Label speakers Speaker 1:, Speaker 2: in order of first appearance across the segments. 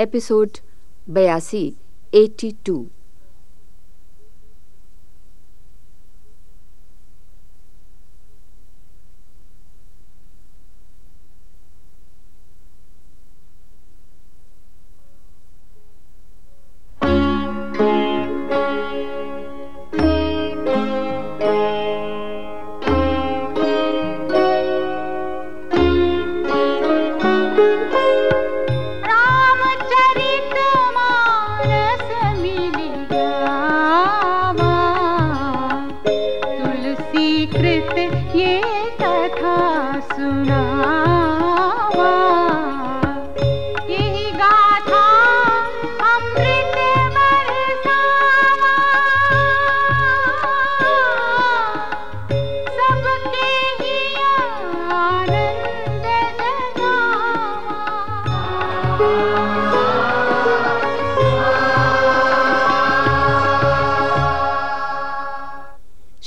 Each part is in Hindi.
Speaker 1: एपिसोड बयासी एट्टी टू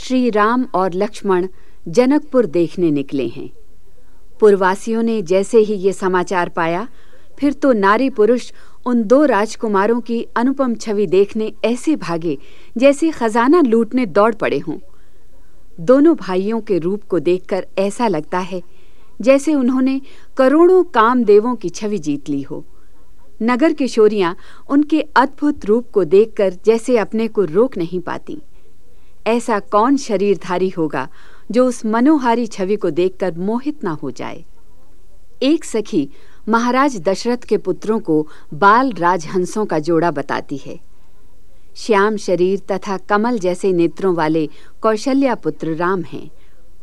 Speaker 1: श्री राम और लक्ष्मण जनकपुर देखने निकले हैं। पुरवासियों ने जैसे ही ये समाचार पाया, फिर तो नारी पुरुष उन दो राजकुमारों की अनुपम छवि देखने ऐसे भागे जैसे खजाना लूटने दौड़ पड़े हों। दोनों भाइयों के रूप को देखकर ऐसा लगता है, जैसे उन्होंने करोड़ों कामदेवों की छवि जीत ली हो। नगर किशोरियाँ उनके अद्भुत रूप को देखकर जैसे अपने को रोक नहीं पाती। ऐसा कौन शरीरधारी होगा जो उस मनोहारी छवि को देखकर मोहित ना हो जाए? एक सखी महाराज दशरथ के पुत्रों को बाल राजहंसों का जोड़ा बताती है। श्याम शरीर तथा कमल जैसे नेत्रों वाले कौशल्या पुत्र राम हैं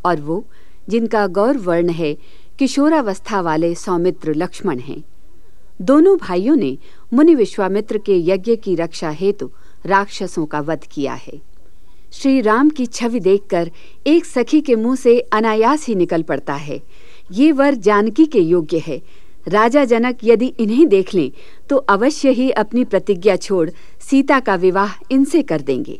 Speaker 1: और वो, जिनका गौर वर्ण है, किशोरावस्था वाले सौमित्र लक्ष्मण हैं। दोनों भाइयों ने मुनि विश्वामित्र के यज्ञ की रक्षा हेतु राक्षसों का वध किया है। श्री राम की छवि देखकर एक सखी के मुँह से अनायास ही निकल पड़ता है। ये वर जानकी के योग्य है। राजा जनक यदि इन्हें देख लें तो अवश्य ही अपनी प्रतिज्ञा छोड़ सीता का विवाह इनसे कर देंगे।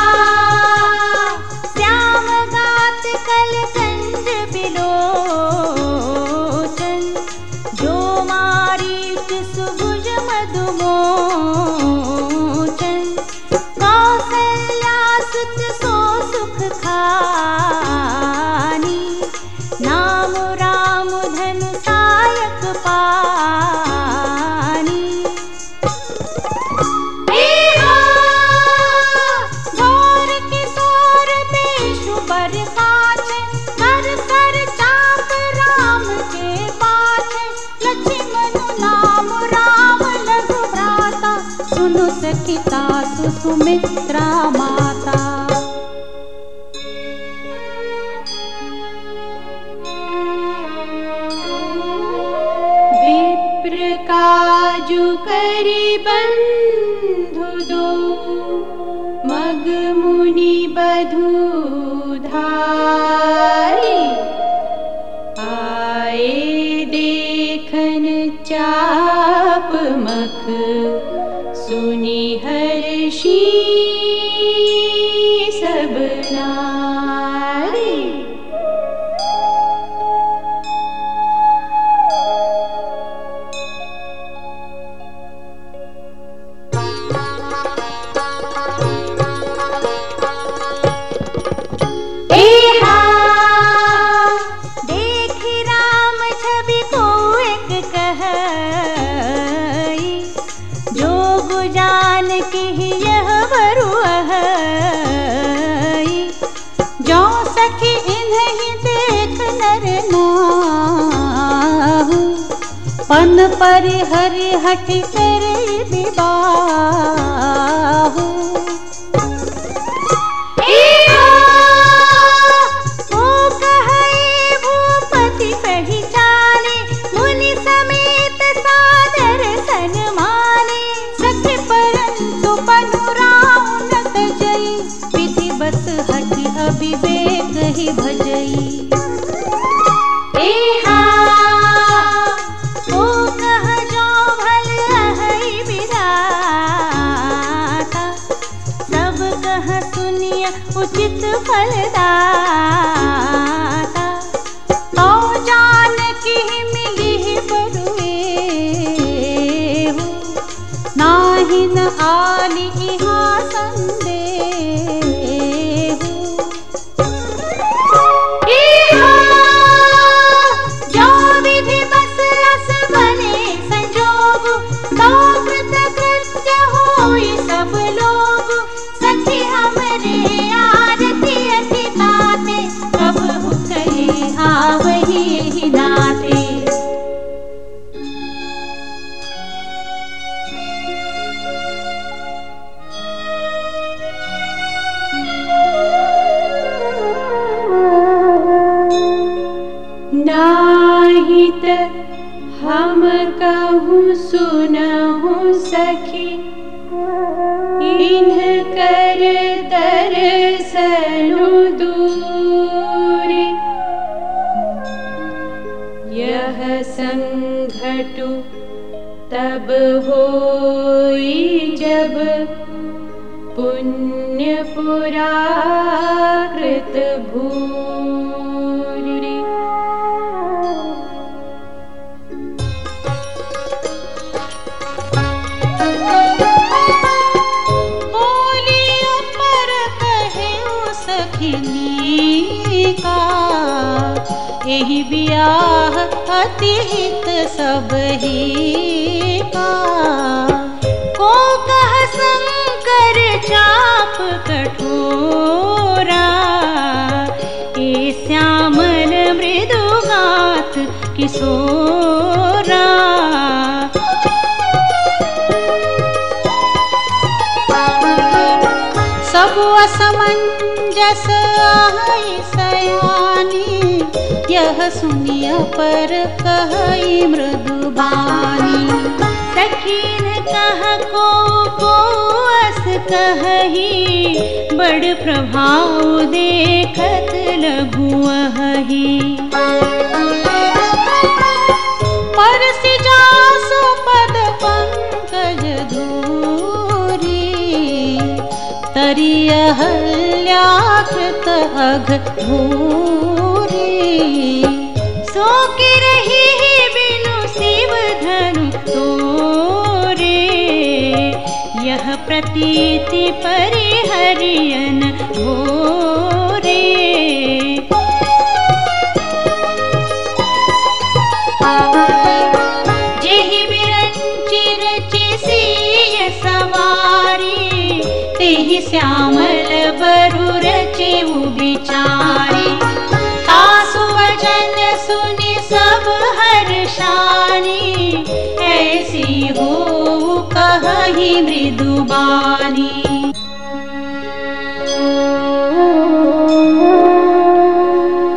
Speaker 2: मित्र माता। विप्रकाजु करी बन्धुदो मगमुनि बधु देखन चाप मख see.
Speaker 1: पर हर हट से नाही न आली नाहित हम कहूँ सुनहु सखी। दर्शनु दूर यह संघटु तब होई जब पुण्य पुरा कृत भू अतीत सब ही का को कह शंकर चाप कठोरा। ए श्यामल मृदुगात किशोरा। सब असमंजस सयानी यह सुनिया पर सखीन कह को को अस कही। बड़ प्रभाव देखत लघु ही परसि हल्याकृत अघ भूरी प्रतीति परिहरियन भोरे जेहि बिरंचि रचि सिय सवारी तेहि श्यामल बरु रचि विचारी कही मृदुबानी।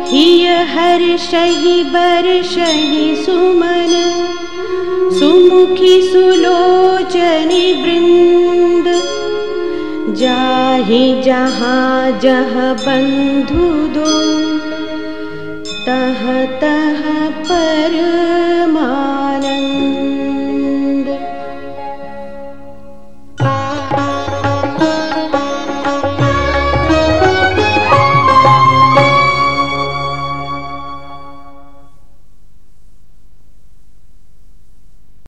Speaker 1: हिय हर्षहि बर्षहि सुमन सुमुखी सुलोचनि वृंद जाहि जहाँ जह बंधु दो तह तह परमानंद